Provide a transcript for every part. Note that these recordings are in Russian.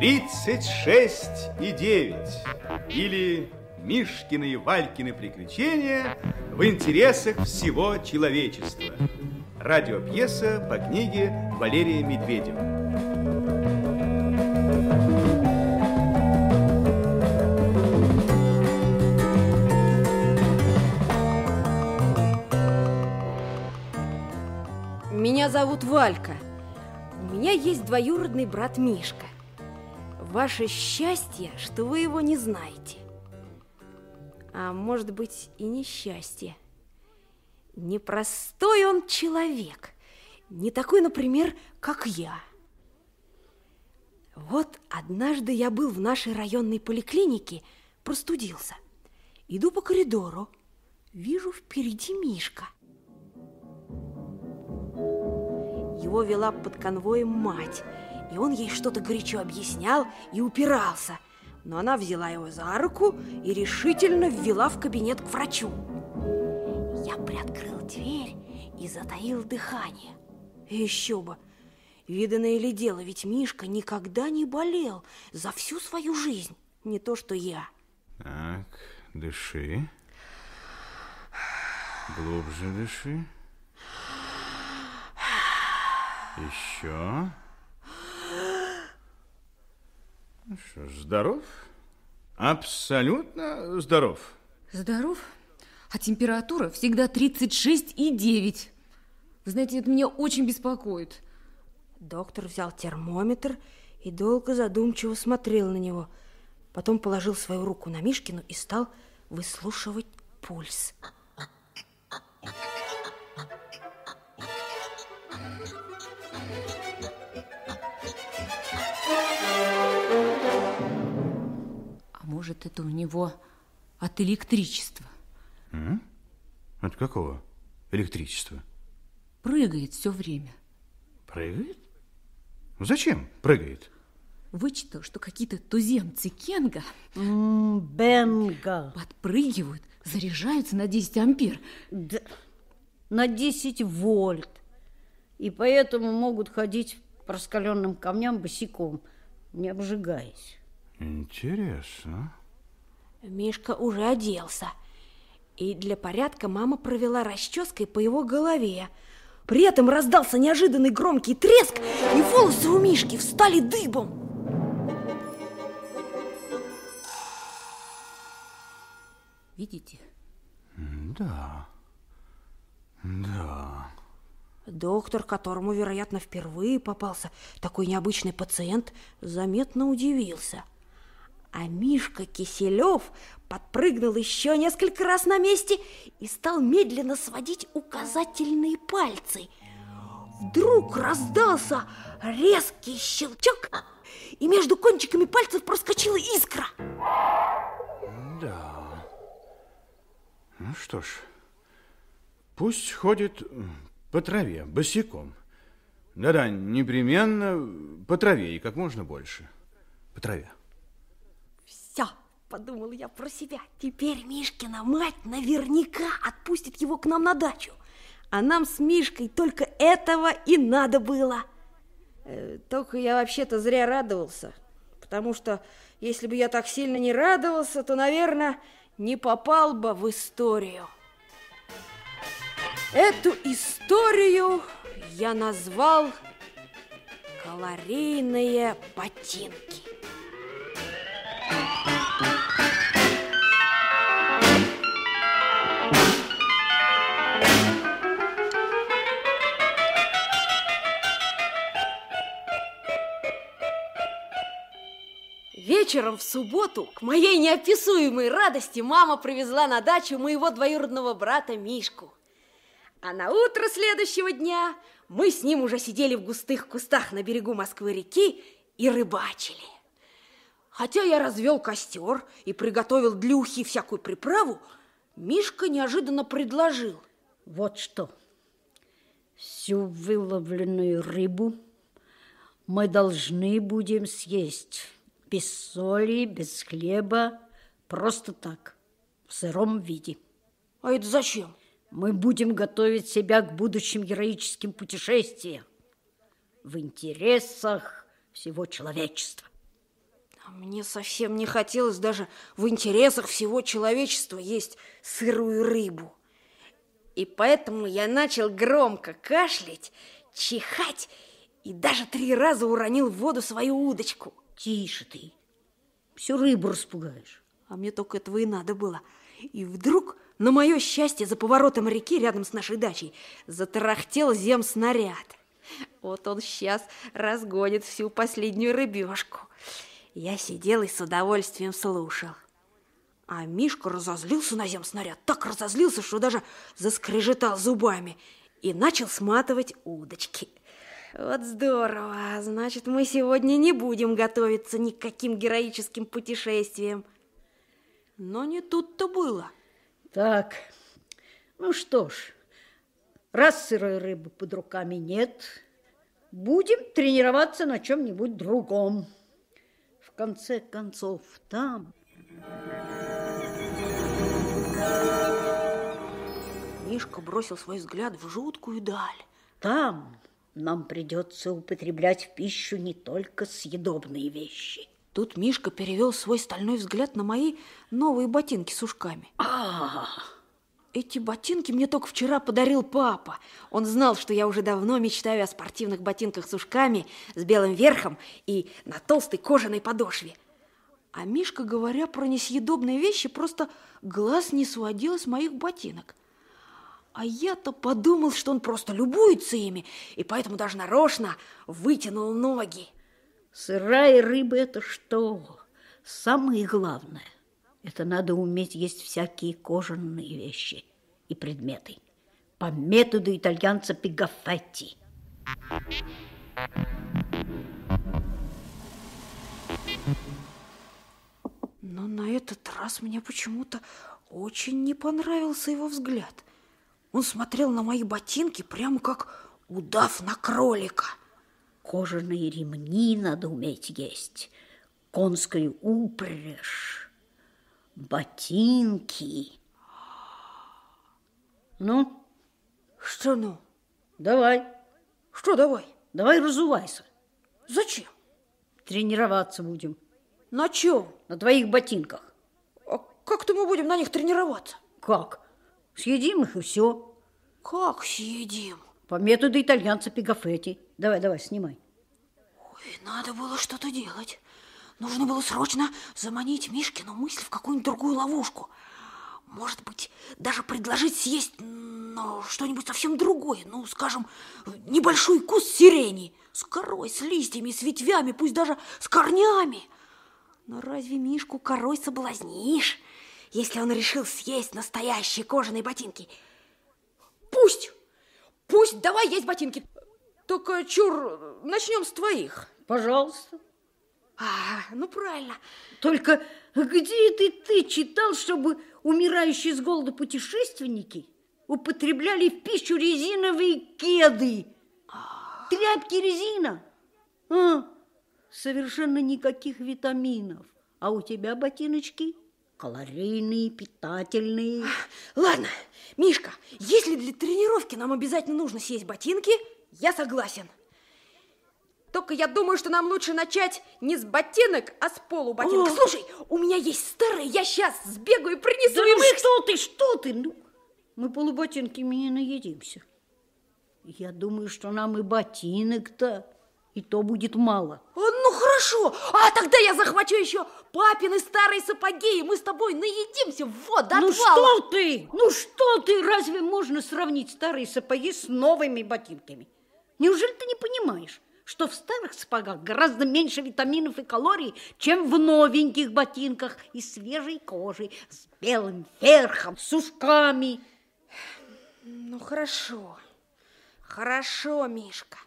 36 и 9 или Мишкины и Валькины приключения в интересах всего человечества. Радиопьеса по книге Валерия Медведева. Меня зовут Валька. У меня есть двоюродный брат Мишка. Ваше счастье, что вы его не знаете. А может быть и несчастье. Непростой он человек. Не такой, например, как я. Вот однажды я был в нашей районной поликлинике, простудился. Иду по коридору, вижу впереди Мишка. Его вела под конвоем мать – и он ей что-то горячо объяснял и упирался. Но она взяла его за руку и решительно ввела в кабинет к врачу. Я приоткрыл дверь и затаил дыхание. еще бы, виданное ли дело, ведь Мишка никогда не болел за всю свою жизнь, не то что я. Так, дыши. Глубже дыши. Еще. Ну что ж, здоров? Абсолютно здоров. Здоров? А температура всегда 36,9. Вы знаете, это меня очень беспокоит. Доктор взял термометр и долго задумчиво смотрел на него. Потом положил свою руку на Мишкину и стал выслушивать пульс. Может, это у него от электричества. М? От какого электричества? Прыгает все время. Прыгает? Зачем прыгает? Вычитал, что какие-то туземцы Кенга Бенга подпрыгивают, заряжаются на 10 ампер. да, на 10 вольт. И поэтому могут ходить по раскаленным камням босиком, не обжигаясь. Интересно. Мишка уже оделся. И для порядка мама провела расческой по его голове. При этом раздался неожиданный громкий треск, и волосы у Мишки встали дыбом. Видите? Да. Да. Доктор, которому, вероятно, впервые попался такой необычный пациент, заметно удивился – а Мишка Киселев подпрыгнул еще несколько раз на месте и стал медленно сводить указательные пальцы. Вдруг раздался резкий щелчок, и между кончиками пальцев проскочила искра. Да. Ну что ж, пусть ходит по траве, босиком. Да-да, непременно по траве и как можно больше. По траве. Подумал я про себя. Теперь Мишкина мать наверняка отпустит его к нам на дачу. А нам с Мишкой только этого и надо было. Э, только я вообще-то зря радовался. Потому что если бы я так сильно не радовался, то, наверное, не попал бы в историю. Эту историю я назвал «Калорийные ботинки». Вечером в субботу к моей неописуемой радости мама привезла на дачу моего двоюродного брата Мишку. А на утро следующего дня мы с ним уже сидели в густых кустах на берегу Москвы-реки и рыбачили. Хотя я развел костер и приготовил для ухи всякую приправу, Мишка неожиданно предложил. Вот что, всю выловленную рыбу мы должны будем съесть без соли, без хлеба, просто так, в сыром виде. А это зачем? Мы будем готовить себя к будущим героическим путешествиям в интересах всего человечества. Мне совсем не хотелось даже в интересах всего человечества есть сырую рыбу. И поэтому я начал громко кашлять, чихать и даже три раза уронил в воду свою удочку. Тише ты. Всю рыбу распугаешь. А мне только этого и надо было. И вдруг, на мое счастье, за поворотом реки рядом с нашей дачей затарахтел земснаряд. Вот он сейчас разгонит всю последнюю рыбешку. Я сидел и с удовольствием слушал. А Мишка разозлился на земснаряд, так разозлился, что даже заскрежетал зубами и начал сматывать удочки. Вот здорово, значит, мы сегодня не будем готовиться ни к каким героическим путешествиям. Но не тут-то было. Так, ну что ж, раз сырой рыбы под руками нет, будем тренироваться на чем-нибудь другом. В конце концов, там... Мишка бросил свой взгляд в жуткую даль. Там нам придется употреблять в пищу не только съедобные вещи. Тут Мишка перевел свой стальной взгляд на мои новые ботинки с ушками. А, Эти ботинки мне только вчера подарил папа. Он знал, что я уже давно мечтаю о спортивных ботинках с ушками, с белым верхом и на толстой кожаной подошве. А Мишка, говоря про несъедобные вещи, просто глаз не сводил с моих ботинок. А я-то подумал, что он просто любуется ими, и поэтому даже нарочно вытянул ноги. сырая рыба – это что? Самое главное – это надо уметь есть всякие кожаные вещи и предметы по методу итальянца Пигафетти. Но на этот раз мне почему-то очень не понравился его взгляд. Он смотрел на мои ботинки прямо как удав на кролика. Кожаные ремни надо уметь есть, конскую упряжь, ботинки. Ну, Что ну? давай, Что давай? давай разувайся. Зачем? Тренироваться будем На чем? на твоих ботинках. А как-то мы будем на них тренироваться? Как? Съедим их и все. Как съедим? По методу итальянца Пигафетти. Давай, давай, снимай. Ой, надо было что-то делать. Нужно было срочно заманить Мишкину мысль в какую-нибудь другую ловушку. Может быть, даже предложить съесть ну, что-нибудь совсем другое. Ну, скажем, небольшой куст сирени с корой, с листьями, с ветвями, пусть даже с корнями. Но разве Мишку корой соблазнишь, если он решил съесть настоящие кожаные ботинки? Пусть, пусть, давай есть ботинки. Только, чур, начнем с твоих. Пожалуйста. А, ну правильно. Только где это ты читал, чтобы умирающие с голода путешественники употребляли в пищу резиновые кеды? Тряпки резина. А, совершенно никаких витаминов. А у тебя ботиночки калорийные, питательные. Ладно, Мишка, если для тренировки нам обязательно нужно съесть ботинки, я согласен. Только я думаю, что нам лучше начать не с ботинок, а с полуботинок. О! Слушай, у меня есть старые, я сейчас сбегаю и принесу Да им ну их. что ты, что ты? Ну, мы полуботинками не наедимся. Я думаю, что нам и ботинок-то, и то будет мало. А, ну хорошо, а тогда я захвачу еще папины старые сапоги, и мы с тобой наедимся вот до ну отвала. что ты? Ну что ты? Разве можно сравнить старые сапоги с новыми ботинками? Неужели ты не понимаешь, что в старых сапогах гораздо меньше витаминов и калорий, чем в новеньких ботинках из свежей кожи, с белым верхом, с ушками? Ну хорошо, хорошо, Мишка,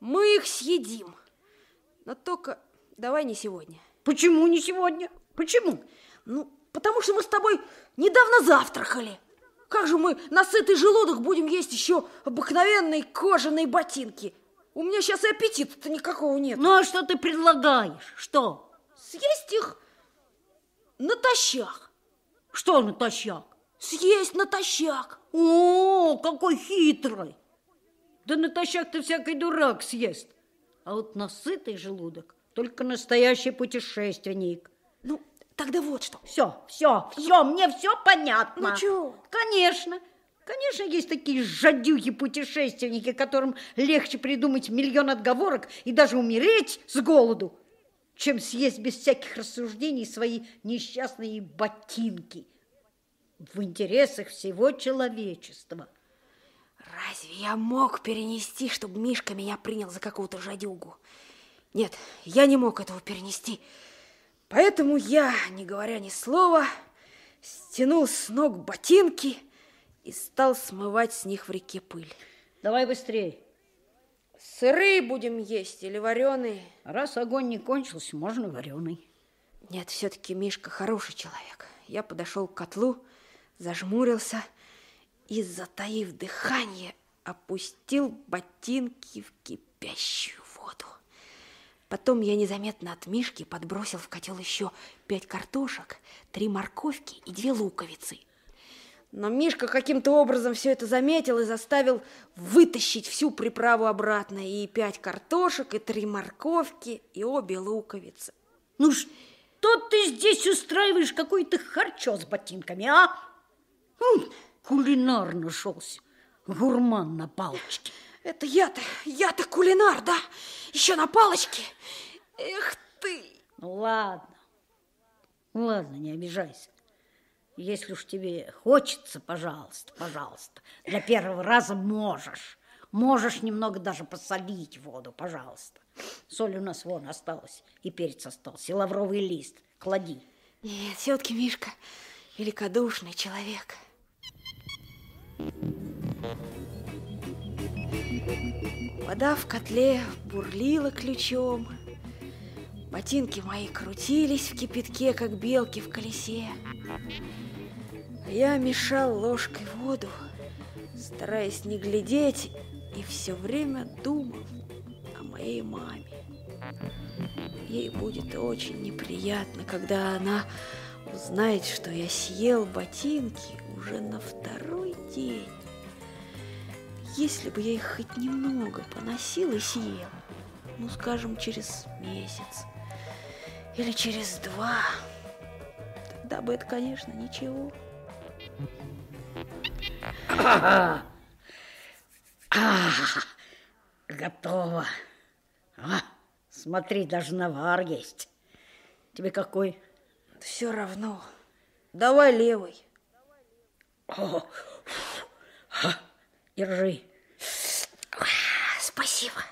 мы их съедим. Но только давай не сегодня. Почему не сегодня? Почему? Ну, потому что мы с тобой недавно завтракали. Как же мы на сытый желудок будем есть еще обыкновенные кожаные ботинки? У меня сейчас и аппетита-то никакого нет. Ну а что ты предлагаешь? Что? Съесть их натощак. Что натощак? Съесть натощак. О, какой хитрый! Да натощак ты всякий дурак съест. А вот на сытый желудок только настоящий путешественник. Ну, тогда вот что. Все, все, все, мне все понятно. Ну, чё? Конечно. Конечно, есть такие жадюги-путешественники, которым легче придумать миллион отговорок и даже умереть с голоду, чем съесть без всяких рассуждений свои несчастные ботинки в интересах всего человечества. Разве я мог перенести, чтобы Мишка меня принял за какого-то жадюгу? Нет, я не мог этого перенести. Поэтому я, не говоря ни слова, стянул с ног ботинки и стал смывать с них в реке пыль. Давай быстрее. Сырые будем есть или вареные? Раз огонь не кончился, можно вареный. Нет, все-таки Мишка хороший человек. Я подошел к котлу, зажмурился и, затаив дыхание, опустил ботинки в кипящую воду. Потом я незаметно от Мишки подбросил в котел еще пять картошек, три морковки и две луковицы. Но Мишка каким-то образом все это заметил и заставил вытащить всю приправу обратно. И пять картошек, и три морковки, и обе луковицы. Ну что ты здесь устраиваешь какой-то харчо с ботинками, а? Кулинар нашелся, гурман на палочке. Это я-то, я-то кулинар, да? Еще на палочке. Эх ты! Ну ладно, ладно, не обижайся. Если уж тебе хочется, пожалуйста, пожалуйста, для первого раза можешь. Можешь немного даже посолить воду, пожалуйста. Соль у нас вон осталась, и перец остался, и лавровый лист. Клади. Нет, все-таки Мишка великодушный человек. Вода в котле бурлила ключом. Ботинки мои крутились в кипятке, как белки в колесе. Я мешал ложкой воду, стараясь не глядеть, и все время думал о моей маме. Ей будет очень неприятно, когда она узнает, что я съел ботинки уже на второй день. Если бы я их хоть немного поносил и съел, ну, скажем, через месяц или через два, тогда бы это, конечно, ничего. Готово. А, смотри, даже навар есть. Тебе какой? Все равно. Давай левый. О, держи. Спасибо.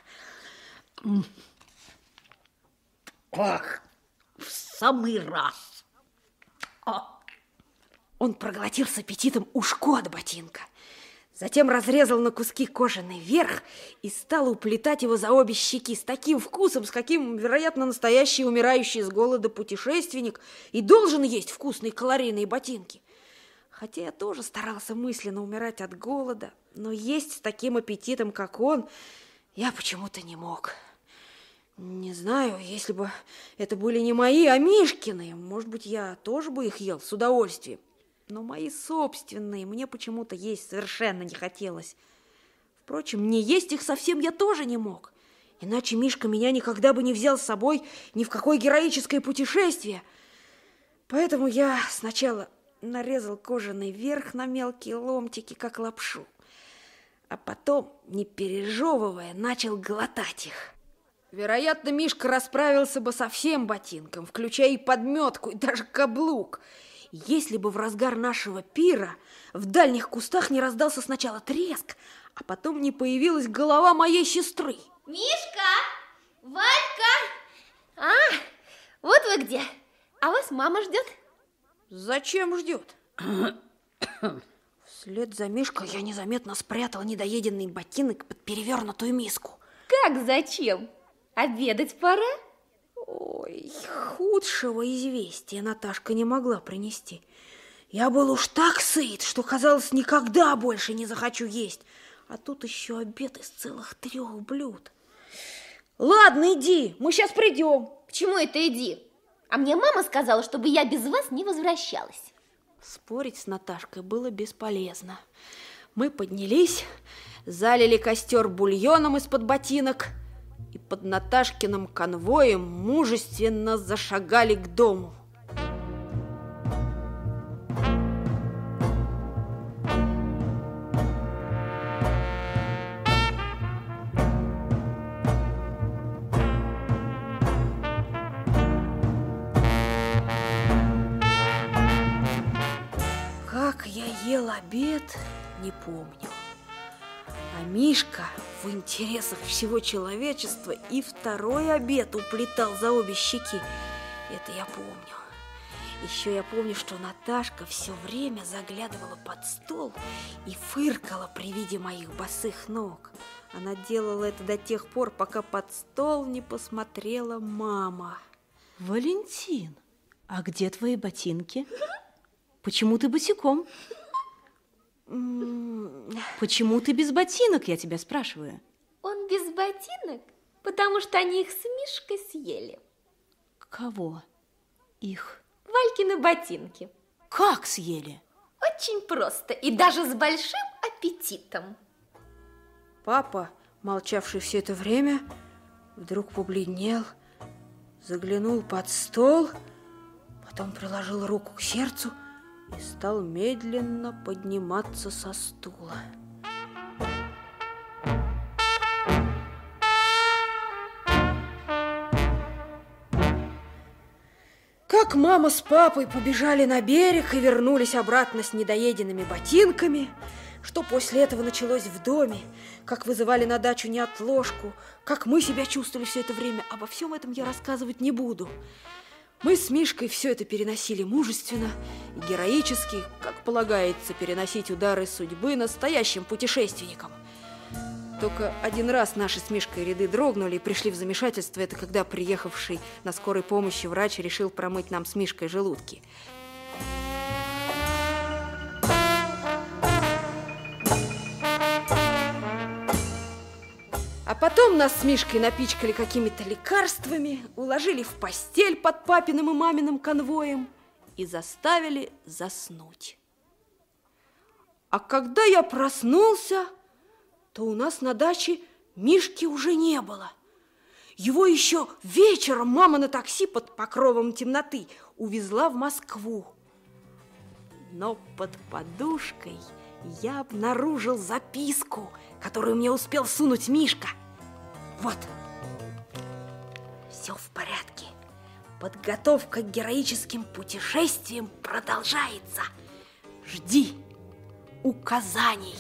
Ох, в самый раз. А, Он проглотил с аппетитом ушко от ботинка. Затем разрезал на куски кожаный верх и стал уплетать его за обе щеки с таким вкусом, с каким, вероятно, настоящий умирающий с голода путешественник и должен есть вкусные калорийные ботинки. Хотя я тоже старался мысленно умирать от голода, но есть с таким аппетитом, как он, я почему-то не мог. Не знаю, если бы это были не мои, а Мишкины, может быть, я тоже бы их ел с удовольствием. Но мои собственные мне почему-то есть совершенно не хотелось. Впрочем, не есть их совсем я тоже не мог. Иначе Мишка меня никогда бы не взял с собой ни в какое героическое путешествие. Поэтому я сначала нарезал кожаный верх на мелкие ломтики, как лапшу, а потом, не пережевывая, начал глотать их. Вероятно, Мишка расправился бы со всем ботинком, включая и подметку, и даже каблук, если бы в разгар нашего пира в дальних кустах не раздался сначала треск, а потом не появилась голова моей сестры. Мишка! Валька! А, вот вы где. А вас мама ждет. Зачем ждет? Вслед за Мишкой я незаметно спрятал недоеденный ботинок под перевернутую миску. Как зачем? Обедать пора? Ой, худшего известия Наташка не могла принести. Я был уж так сыт, что, казалось, никогда больше не захочу есть. А тут еще обед из целых трех блюд. Ладно, иди, мы сейчас придем. К чему это иди? А мне мама сказала, чтобы я без вас не возвращалась. Спорить с Наташкой было бесполезно. Мы поднялись, залили костер бульоном из-под ботинок и под Наташкиным конвоем мужественно зашагали к дому. Обед, не помню. А Мишка в интересах всего человечества и второй обед уплетал за обе щеки. Это я помню. Еще я помню, что Наташка все время заглядывала под стол и фыркала при виде моих босых ног. Она делала это до тех пор, пока под стол не посмотрела мама. Валентин, а где твои ботинки? Почему ты босиком? Почему ты без ботинок, я тебя спрашиваю? Он без ботинок, потому что они их с Мишкой съели. Кого? Их? Валькины ботинки. Как съели? Очень просто и даже с большим аппетитом. Папа, молчавший все это время, вдруг побледнел, заглянул под стол, потом приложил руку к сердцу и стал медленно подниматься со стула. Как мама с папой побежали на берег и вернулись обратно с недоеденными ботинками, что после этого началось в доме, как вызывали на дачу неотложку, как мы себя чувствовали все это время, обо всем этом я рассказывать не буду. Мы с Мишкой все это переносили мужественно и героически, как полагается переносить удары судьбы настоящим путешественникам. Только один раз наши с Мишкой ряды дрогнули и пришли в замешательство. Это когда приехавший на скорой помощи врач решил промыть нам с Мишкой желудки. А потом нас с Мишкой напичкали какими-то лекарствами, уложили в постель под папиным и маминым конвоем и заставили заснуть. А когда я проснулся, то у нас на даче Мишки уже не было. Его еще вечером мама на такси под покровом темноты увезла в Москву. Но под подушкой я обнаружил записку, которую мне успел сунуть Мишка. Вот. Все в порядке. Подготовка к героическим путешествиям продолжается. Жди указаний.